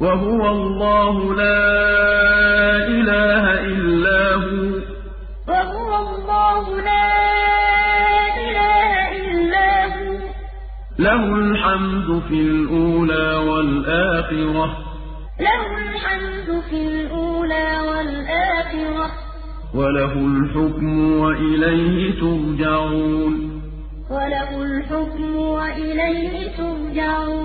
وهو الله لا إله إلا هو. وهو الله لا إله إلا هو. له الحمد في الأولى والآخرة. له الحمد في الأولى والآخرة. وله الحكم وإليه ترجعون. وله الحكم وإليه ترجعون.